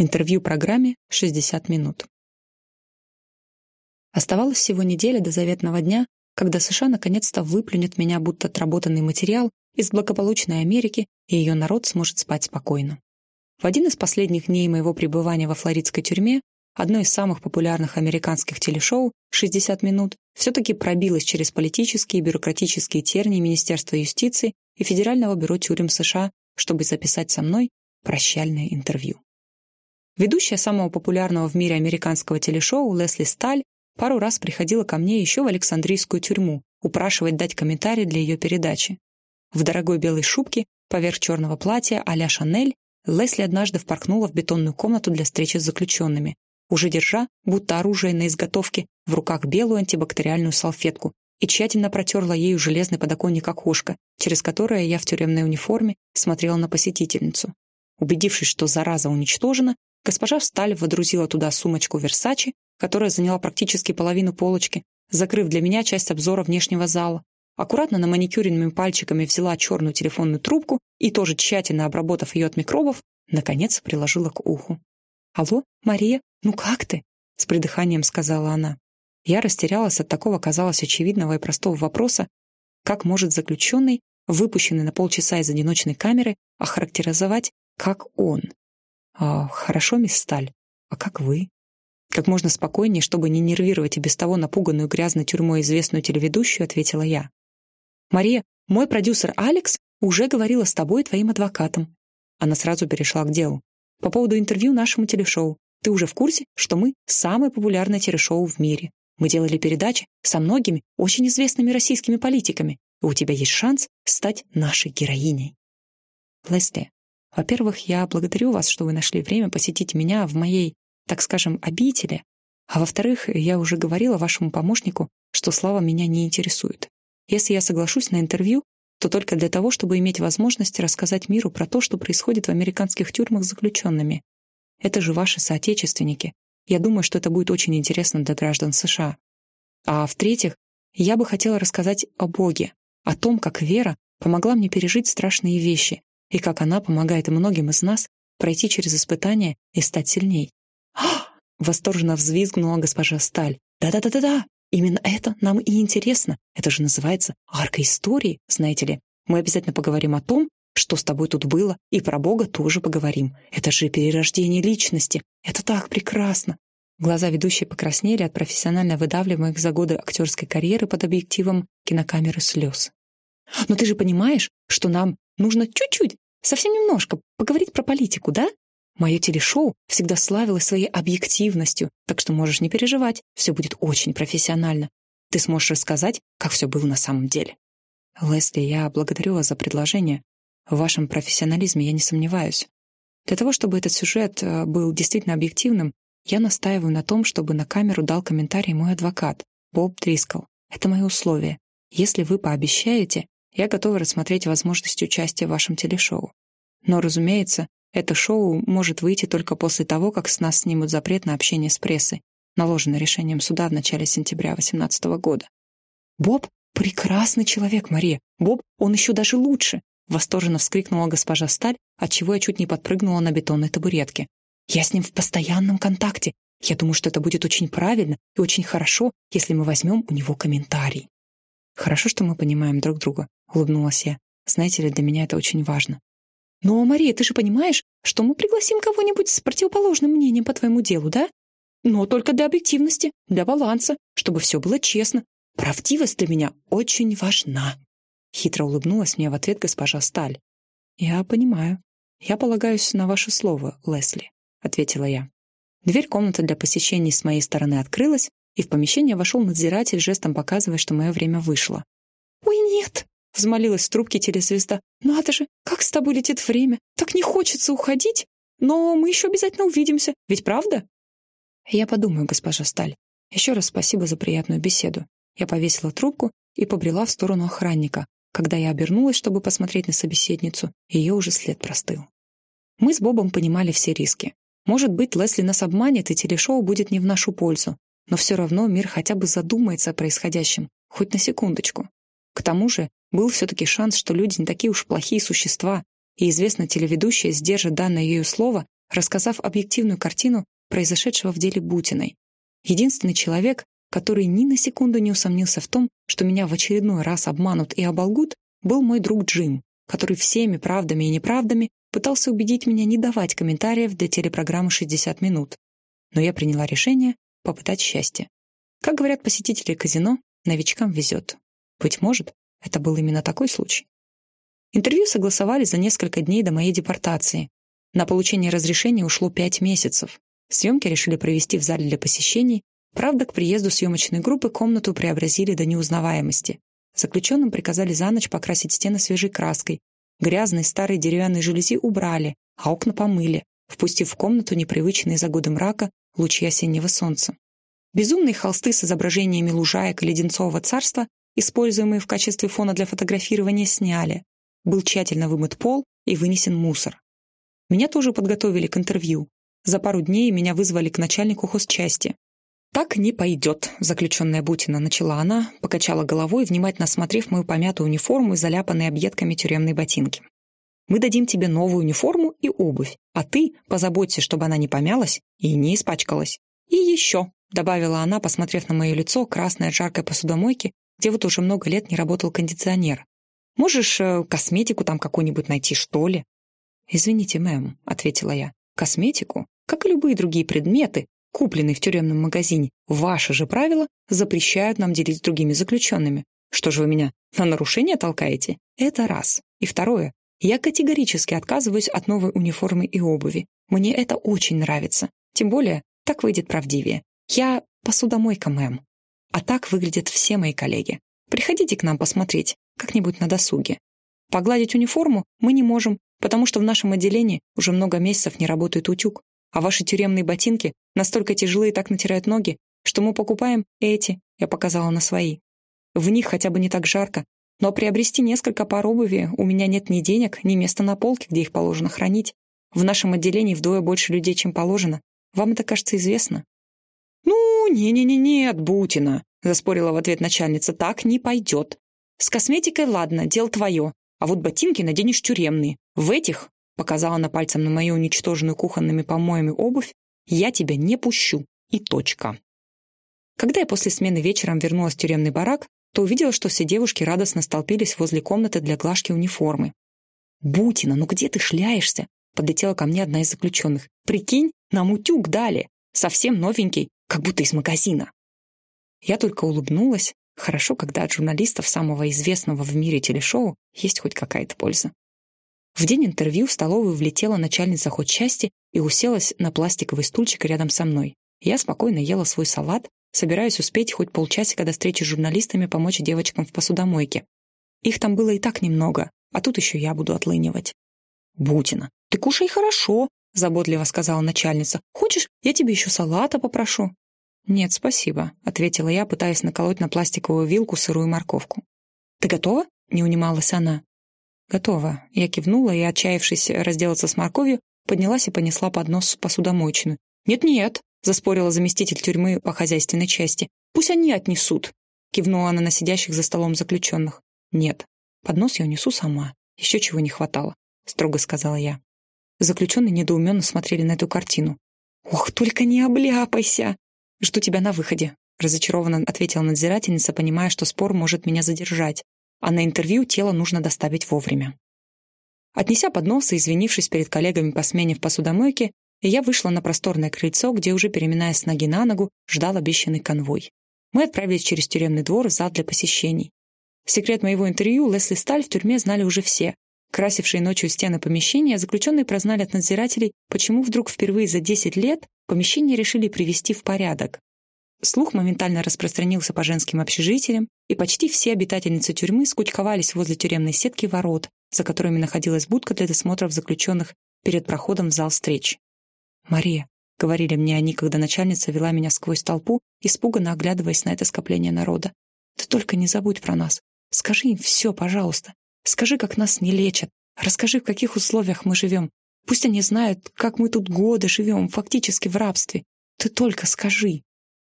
Интервью программе «60 минут». Оставалось всего неделя до заветного дня, когда США наконец-то выплюнет меня, будто отработанный материал, из благополучной Америки, и ее народ сможет спать спокойно. В один из последних дней моего пребывания во флоридской тюрьме одно из самых популярных американских телешоу «60 минут» все-таки пробилось через политические и бюрократические тернии Министерства юстиции и Федерального бюро тюрем США, чтобы записать со мной прощальное интервью. Ведущая самого популярного в мире американского телешоу Лесли Сталь пару раз приходила ко мне еще в Александрийскую тюрьму упрашивать дать комментарий для ее передачи. В дорогой белой шубке, поверх черного платья а-ля Шанель, Лесли однажды впорхнула в бетонную комнату для встречи с заключенными, уже держа, будто оружие на изготовке, в руках белую антибактериальную салфетку и тщательно протерла ею железный подоконник окошка, через которое я в тюремной униформе смотрела на посетительницу. Убедившись, что зараза уничтожена, Госпожа Сталь водрузила туда сумочку Версачи, которая заняла практически половину полочки, закрыв для меня часть обзора внешнего зала. Аккуратно на маникюренными пальчиками взяла черную телефонную трубку и, тоже тщательно обработав ее от микробов, наконец приложила к уху. «Алло, Мария, ну как ты?» — с придыханием сказала она. Я растерялась от такого, казалось, очевидного и простого вопроса, как может заключенный, выпущенный на полчаса из одиночной камеры, охарактеризовать, как он. «А, хорошо, мисс Сталь. А как вы?» Как можно спокойнее, чтобы не нервировать и без того напуганную грязной тюрьмой известную телеведущую, ответила я. «Мария, мой продюсер Алекс уже говорила с тобой и твоим адвокатом». Она сразу перешла к делу. «По поводу интервью нашему телешоу. Ты уже в курсе, что мы самое популярное телешоу в мире? Мы делали передачи со многими очень известными российскими политиками, и у тебя есть шанс стать нашей героиней». Лесли, во-первых, я благодарю вас, что вы нашли время посетить меня в моей, так скажем, обители. А во-вторых, я уже говорила вашему помощнику, что слава меня не интересует. Если я соглашусь на интервью, то только для того, чтобы иметь возможность рассказать миру про то, что происходит в американских тюрьмах с заключенными. Это же ваши соотечественники. Я думаю, что это будет очень интересно для граждан США. А в-третьих, я бы хотела рассказать о Боге, о том, как вера помогла мне пережить страшные вещи, и как она помогает многим из нас пройти через испытания и стать сильней. «Ах!» — восторженно взвизгнула госпожа Сталь. «Да-да-да-да-да! Именно это нам и интересно. Это же называется арка истории, знаете ли. Мы обязательно поговорим о том, что с тобой тут было, и про Бога тоже поговорим. Это же перерождение личности. Это так прекрасно!» Глаза ведущей покраснели от профессионально выдавливаемых за годы актерской карьеры под объективом кинокамеры слез. «Но ты же понимаешь, что нам Нужно чуть-чуть, совсем немножко, поговорить про политику, да? Мое телешоу всегда славилось своей объективностью, так что можешь не переживать, все будет очень профессионально. Ты сможешь рассказать, как все было на самом деле. Лесли, я благодарю вас за предложение. В вашем профессионализме я не сомневаюсь. Для того, чтобы этот сюжет э, был действительно объективным, я настаиваю на том, чтобы на камеру дал комментарий мой адвокат, Боб Дрискл. Это мои условия. Если вы пообещаете, я готова рассмотреть возможность участия в вашем телешоу. Но, разумеется, это шоу может выйти только после того, как с нас снимут запрет на общение с прессой, наложенный решением суда в начале сентября 2018 года. «Боб — прекрасный человек, Мария! Боб, он еще даже лучше!» Восторженно вскрикнула госпожа Сталь, отчего я чуть не подпрыгнула на бетонной табуретке. «Я с ним в постоянном контакте. Я думаю, что это будет очень правильно и очень хорошо, если мы возьмем у него комментарий». «Хорошо, что мы понимаем друг друга», — улыбнулась я. «Знаете ли, для меня это очень важно». «Но, Мария, ты же понимаешь, что мы пригласим кого-нибудь с противоположным мнением по твоему делу, да? Но только для объективности, для баланса, чтобы все было честно. Правдивость для меня очень важна». Хитро улыбнулась мне в ответ госпожа Сталь. «Я понимаю. Я полагаюсь на ваше слово, Лесли», — ответила я. Дверь комнаты для посещений с моей стороны открылась, и в помещение вошел надзиратель, жестом показывая, что мое время вышло. «Ой, нет!» — взмолилась в трубке телезвезда. «Надо же, как с тобой летит время! Так не хочется уходить! Но мы еще обязательно увидимся, ведь правда?» «Я подумаю, госпожа Сталь. Еще раз спасибо за приятную беседу». Я повесила трубку и побрела в сторону охранника. Когда я обернулась, чтобы посмотреть на собеседницу, ее уже след простыл. Мы с Бобом понимали все риски. Может быть, Лесли нас обманет, и телешоу будет не в нашу пользу. Но все равно мир хотя бы задумается о происходящем, хоть на секундочку. К тому же был все-таки шанс, что люди не такие уж плохие существа, и известно телеведущая сдержит данное ею слово рассказав объективную картину произошедшего в деле Бутиной. Единственный человек, который ни на секунду не усомнился в том, что меня в очередной раз обманут и оболгут, был мой друг Джим, который всеми правдами и неправдами пытался убедить меня не давать комментариев для телепрограммы «60 минут». Но я приняла решение попытать счастье. Как говорят посетители казино, новичкам везет. Быть может, это был именно такой случай. Интервью согласовали за несколько дней до моей депортации. На получение разрешения ушло пять месяцев. Съемки решили провести в зале для посещений, правда, к приезду съемочной группы комнату преобразили до неузнаваемости. Заключенным приказали за ночь покрасить стены свежей краской. Грязные старые деревянные жалюзи убрали, а окна помыли, впустив в комнату непривычные за годы мрака лучи осеннего солнца. Безумные холсты с изображениями лужаек и леденцового царства, используемые в качестве фона для фотографирования, сняли. Был тщательно вымыт пол и вынесен мусор. Меня тоже подготовили к интервью. За пару дней меня вызвали к начальнику хозчасти. «Так не пойдет», — заключенная Бутина начала она, покачала головой, внимательно осмотрев мою помятую униформу и заляпанные объедками тюремные ботинки. «Мы дадим тебе новую униформу и обувь, а ты позаботься, чтобы она не помялась и не испачкалась. И еще», — добавила она, посмотрев на мое лицо, красное от жаркой посудомойки, где вот уже много лет не работал кондиционер. «Можешь э, косметику там какую-нибудь найти, что ли?» «Извините, мэм», — ответила я. «Косметику, как и любые другие предметы, купленные в тюремном магазине, ваши же правила запрещают нам делить с другими заключенными. Что же вы меня на нарушение толкаете? Это раз. И второе. Я категорически отказываюсь от новой униформы и обуви. Мне это очень нравится. Тем более, так выйдет правдивее. Я посудомойка, мэм. А так выглядят все мои коллеги. Приходите к нам посмотреть, как-нибудь на досуге. Погладить униформу мы не можем, потому что в нашем отделении уже много месяцев не работает утюг, а ваши тюремные ботинки настолько тяжелые так натирают ноги, что мы покупаем эти, я показала на свои. В них хотя бы не так жарко, но приобрести несколько пар обуви у меня нет ни денег, ни места на полке, где их положено хранить. В нашем отделении вдвое больше людей, чем положено. Вам это, кажется, известно. «Ну, не-не-не-нет, Бутина», — заспорила в ответ начальница, — «так не пойдет. С косметикой ладно, дело твое, а вот ботинки наденешь тюремные. В этих, — показала она пальцем на мою уничтоженную кухонными помоями обувь, — я тебя не пущу. И точка». Когда я после смены вечером вернулась в тюремный барак, то увидела, что все девушки радостно столпились возле комнаты для глажки униформы. «Бутина, ну где ты шляешься?» — подлетела ко мне одна из заключенных. «Прикинь, нам утюг дали. Совсем новенький, как будто из магазина». Я только улыбнулась. Хорошо, когда от журналистов самого известного в мире телешоу есть хоть какая-то польза. В день интервью в столовую влетела начальница части и уселась на пластиковый стульчик рядом со мной. Я спокойно ела свой салат, собираясь успеть хоть полчасика до встречи с журналистами помочь девочкам в посудомойке. Их там было и так немного, а тут еще я буду отлынивать. «Бутина, ты кушай хорошо», — заботливо сказала начальница. «Хочешь, я тебе еще салата попрошу?» «Нет, спасибо», — ответила я, пытаясь наколоть на пластиковую вилку сырую морковку. «Ты готова?» — не унималась она. «Готова». Я кивнула и, отчаявшись разделаться с морковью, поднялась и понесла поднос в посудомоечную. «Нет-нет», — заспорила заместитель тюрьмы по хозяйственной части. «Пусть они отнесут», — кивнула она на сидящих за столом заключенных. «Нет, поднос я унесу сама. Еще чего не хватало», — строго сказала я. Заключенные недоуменно смотрели на эту картину. «Ох, только не обляпайся!» «Жду тебя на выходе», — разочарованно ответила надзирательница, понимая, что спор может меня задержать, а на интервью тело нужно доставить вовремя. Отнеся поднос и извинившись перед коллегами по смене в посудомойке, я вышла на просторное крыльцо, где уже, переминаясь с ноги на ногу, ждал обещанный конвой. Мы отправились через тюремный двор в зал для посещений. Секрет моего интервью Лесли Сталь в тюрьме знали уже все. Красившие ночью стены помещения, заключенные прознали от надзирателей, почему вдруг впервые за 10 лет помещение решили привести в порядок. Слух моментально распространился по женским общежитиям, и почти все обитательницы тюрьмы скучковались возле тюремной сетки ворот, за которыми находилась будка для досмотров заключенных перед проходом в зал встреч. «Мария», — говорили мне они, когда начальница вела меня сквозь толпу, испуганно оглядываясь на это скопление народа, «ты только не забудь про нас. Скажи им все, пожалуйста. Скажи, как нас не лечат. Расскажи, в каких условиях мы живем. Пусть они знают, как мы тут годы живем, фактически в рабстве. Ты только скажи.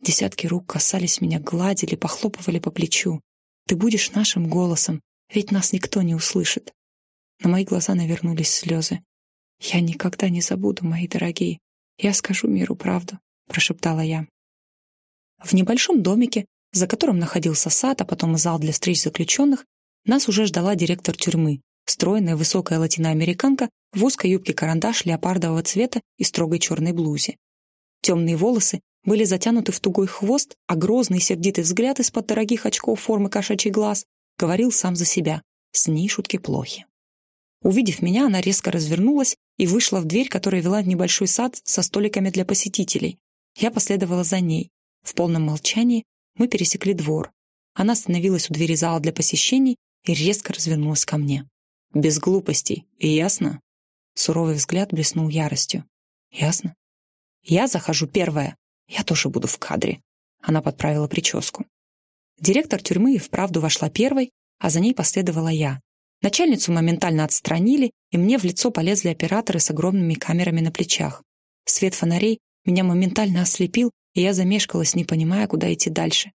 Десятки рук касались меня, гладили, похлопывали по плечу. Ты будешь нашим голосом, ведь нас никто не услышит. На мои глаза навернулись слезы. «Я никогда не забуду, мои дорогие. Я скажу миру правду», — прошептала я. В небольшом домике, за которым находился сад, а потом зал для встреч заключенных, нас уже ждала директор тюрьмы, стройная высокая латиноамериканка в узкой юбке-карандаш леопардового цвета и строгой черной блузе. Темные волосы были затянуты в тугой хвост, а грозный сердитый взгляд из-под дорогих очков формы кошачий глаз говорил сам за себя. С ней шутки плохи. Увидев меня, она резко развернулась и вышла в дверь, которая вела в небольшой сад со столиками для посетителей. Я последовала за ней. В полном молчании мы пересекли двор. Она остановилась у двери зала для посещений и резко развернулась ко мне. «Без глупостей, ясно?» Суровый взгляд блеснул яростью. «Ясно?» «Я захожу первая. Я тоже буду в кадре». Она подправила прическу. Директор тюрьмы и вправду вошла первой, а за ней последовала я. Начальницу моментально отстранили, и мне в лицо полезли операторы с огромными камерами на плечах. Свет фонарей меня моментально ослепил, и я замешкалась, не понимая, куда идти дальше.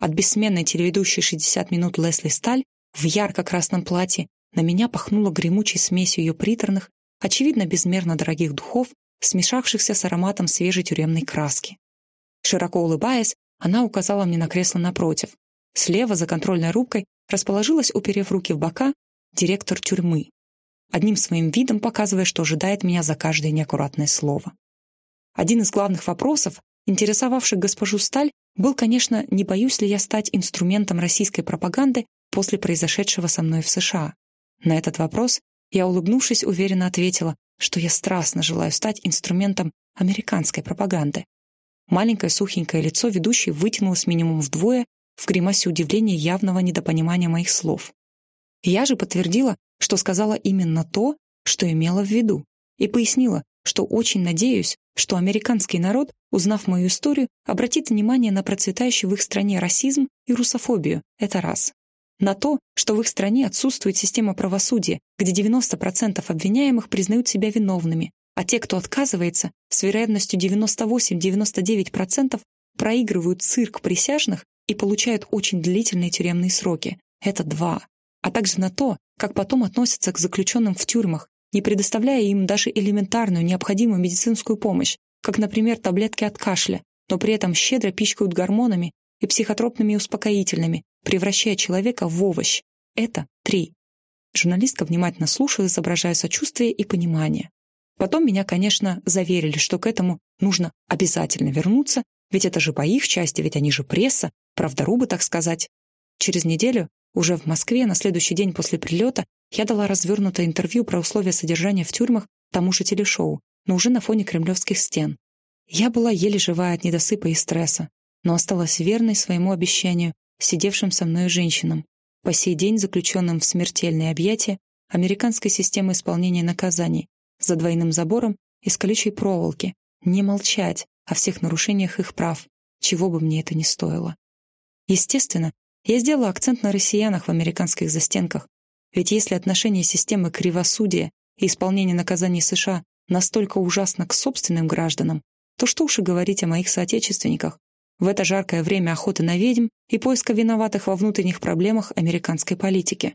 От бессменной телеведущей «60 минут» Лесли Сталь в ярко-красном платье на меня пахнуло гремучей смесью ее приторных, очевидно, безмерно дорогих духов, смешавшихся с ароматом свежей тюремной краски. Широко улыбаясь, она указала мне на кресло напротив. Слева, за контрольной рубкой, расположилась, уперев руки в бока, директор тюрьмы, одним своим видом показывая, что ожидает меня за каждое неаккуратное слово. Один из главных вопросов, интересовавших госпожу Сталь, был, конечно, не боюсь ли я стать инструментом российской пропаганды после произошедшего со мной в США. На этот вопрос я, улыбнувшись, уверенно ответила, что я страстно желаю стать инструментом американской пропаганды. Маленькое сухенькое лицо ведущей вытянулось минимум вдвое в гримасе удивления явного недопонимания моих слов. Я же подтвердила, что сказала именно то, что имела в виду, и пояснила, что очень надеюсь, что американский народ, узнав мою историю, обратит внимание на процветающий в их стране расизм и русофобию. Это раз. На то, что в их стране отсутствует система правосудия, где 90% обвиняемых признают себя виновными, а те, кто отказывается, с вероятностью 98-99% проигрывают цирк присяжных и получают очень длительные тюремные сроки. Это два а также на то, как потом относятся к заключенным в тюрьмах, не предоставляя им даже элементарную необходимую медицинскую помощь, как, например, таблетки от кашля, но при этом щедро пичкают гормонами и психотропными успокоительными, превращая человека в овощ. Это три. Журналистка внимательно слушала, изображая сочувствие и понимание. Потом меня, конечно, заверили, что к этому нужно обязательно вернуться, ведь это же по их части, ведь они же пресса, правдорубы, так сказать. Через неделю уже в Москве на следующий день после прилета я дала развернутое интервью про условия содержания в тюрьмах тому же телешоу, но уже на фоне кремлевских стен. Я была еле живая от недосыпа и стресса, но осталась верной своему обещанию сидевшим со мной женщинам, по сей день заключенным в смертельные объятия американской системы исполнения наказаний за двойным забором из колючей проволоки, не молчать о всех нарушениях их прав, чего бы мне это ни стоило. Естественно, я сделала акцент на россиянах в американских застенках, ведь если отношение системы кривосудия и исполнения наказаний США настолько ужасно к собственным гражданам, то что уж и говорить о моих соотечественниках в это жаркое время охоты на ведьм и поиска виноватых во внутренних проблемах американской политики.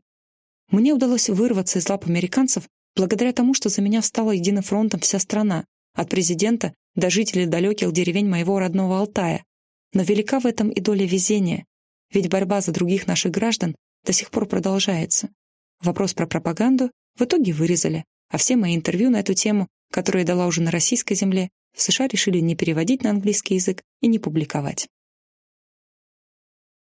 Мне удалось вырваться из лап американцев благодаря тому, что за меня встала единым фронтом вся страна, от президента до жителей далеких деревень моего родного Алтая. Но велика в этом и доля везения, ведь борьба за других наших граждан до сих пор продолжается. Вопрос про пропаганду в итоге вырезали, а все мои интервью на эту тему, которые дала уже на российской земле, в США решили не переводить на английский язык и не публиковать.